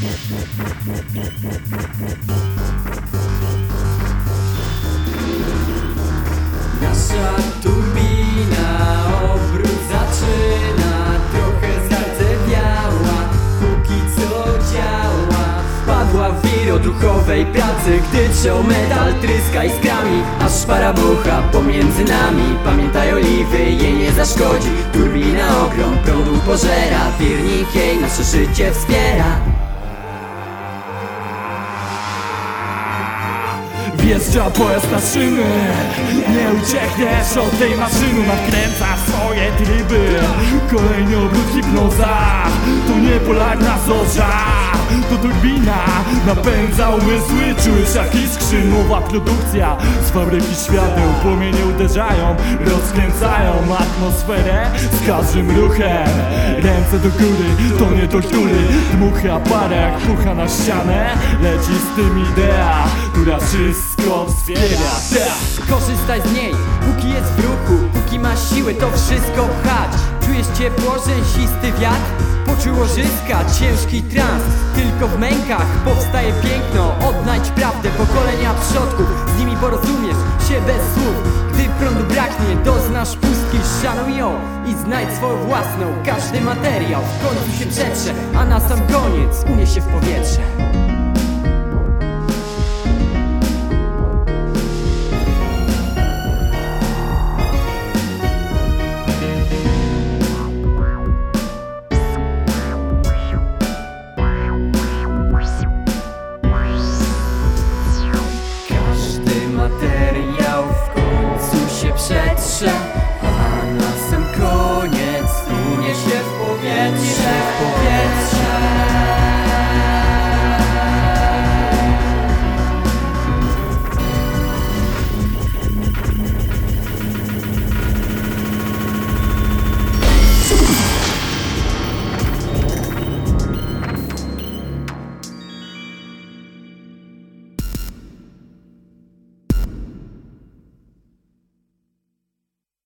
Nasza turbina obrót zaczyna Trochę zardzewiała, póki co działa. Wpadła w wir odruchowej pracy Gdy ciął metal tryska iskrami Aż para bucha pomiędzy nami. Pamiętaj oliwy, jej nie zaszkodzi. Turbina ogrom prądu pożera Wirnik jej nasze życie wspiera Wjeżdża pojazd na szyny. Nie uciekniesz od tej maszyny. Nakręca swoje tryby. Kolejny obrót hipnoza. To nie polarna zorza To turbina napędza umysły. Czujesz jak iskrzy nowa produkcja. Z fabryki świateł płomienie uderzają Rozkręcają atmosferę Z każdym ruchem. Ręce do góry, to nie tortury. Dmuchy aparat, pucha na ścianę. Leci z tym idea, która wszystko wspiera. Tak. Korzystaj z niej, póki jest w ruchu Póki ma siłę to wszystko pchać. Czujesz ciepło, rzęsisty wiatr? Poczuł łożyska, ciężki trans. Tylko w mękach powstaje piękno. Odnajdź prawdę pokolenia przodków. Z nimi porozumiesz się bez słów. Gdy prądu braknie, doznasz pustki Szanuj ją i znajdź swoją własną. Każdy materiał w końcu się przetrze A na sam koniec uniesie w powietrze